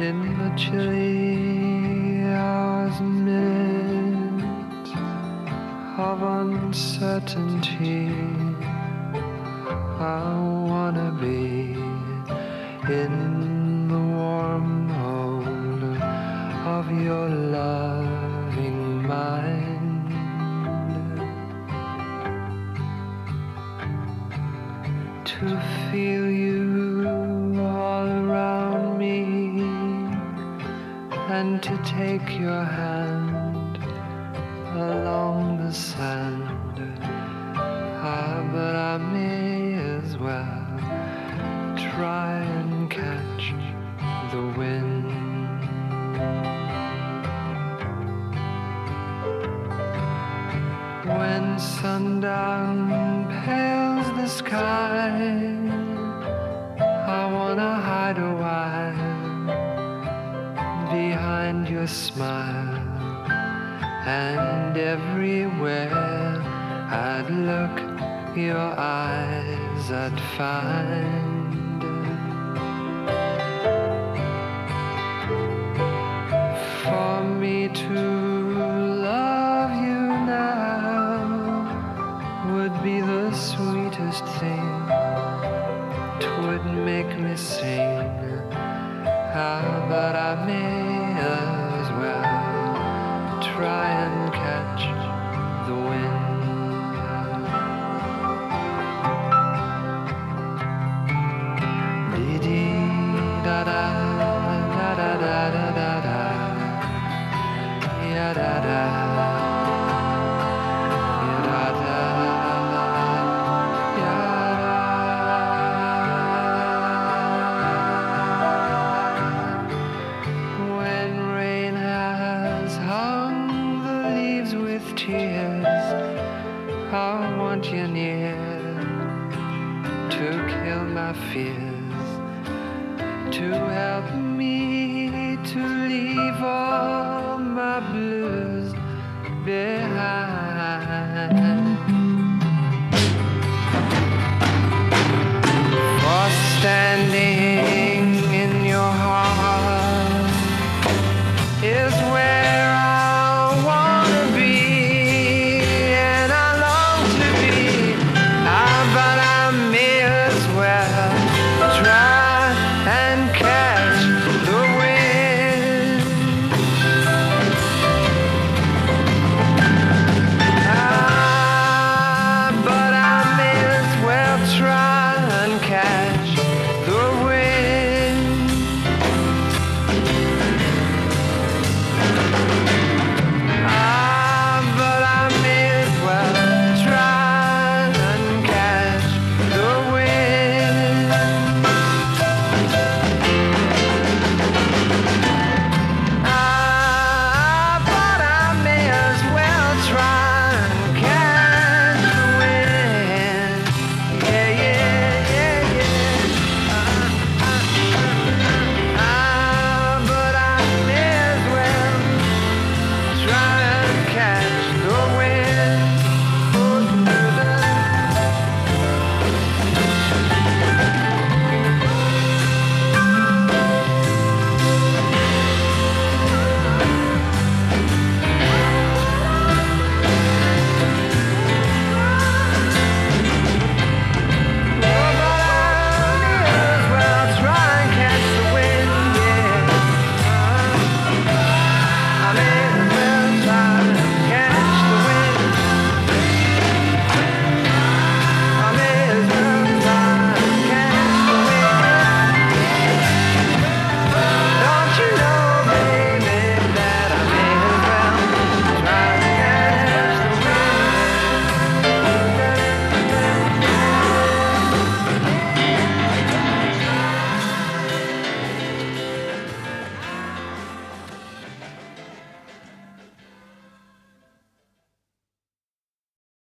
in the chilly hours minute of uncertainty. I wanna be in the warm hold of your loving mind. To feel you and to take your hand along the sand. Ah, but I may as well try and catch the wind. When sundown pales the sky, I wanna hide a smile, and everywhere I'd look, your eyes I'd find. For me to love you now would be the sweetest thing. Twould make me sing. how but I may I want you near to kill my fears, to help